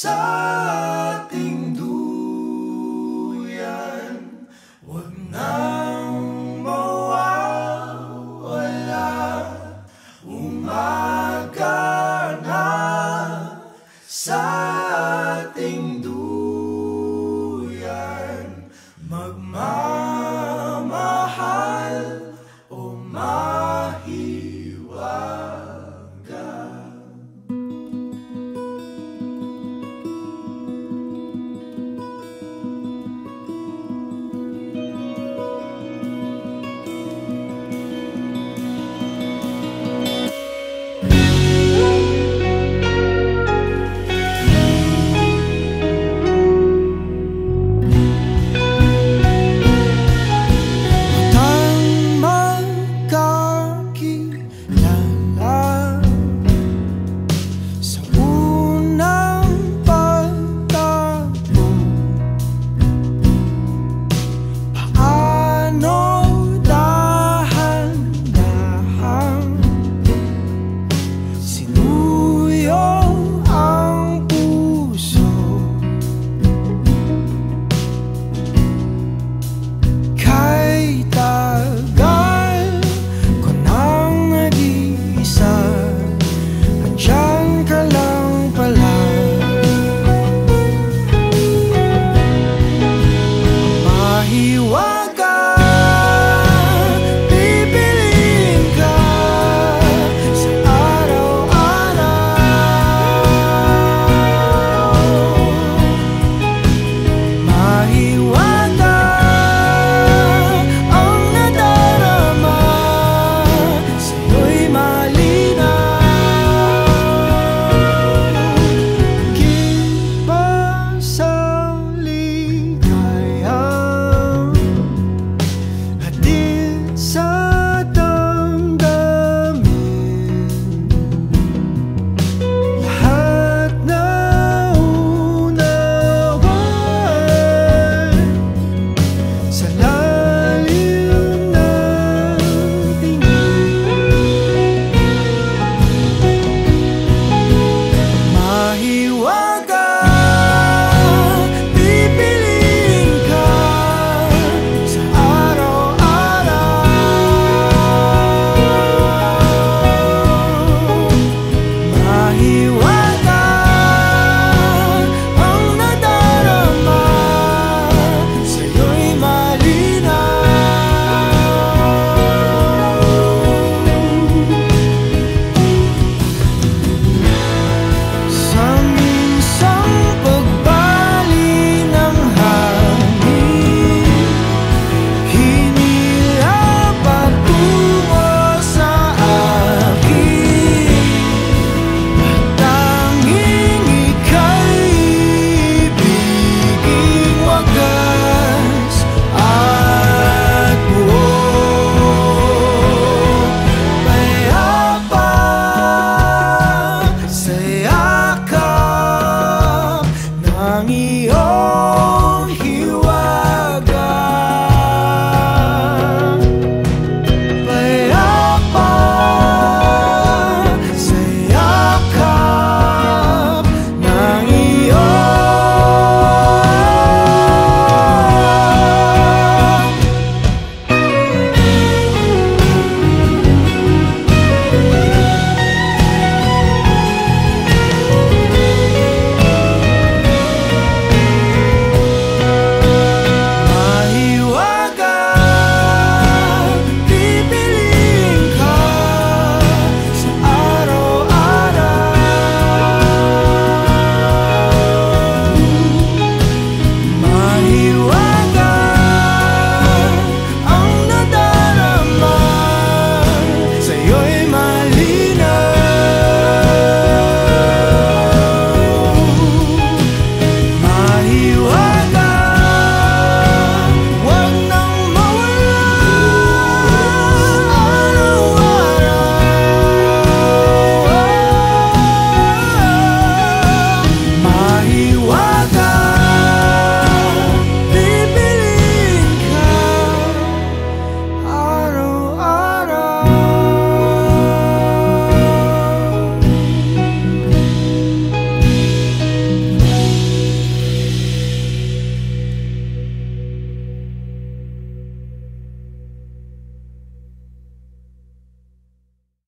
sa ating duyan Huwag nang mawawala. Umaga na sa ating duyan Magmamahal o mahiwa. you what the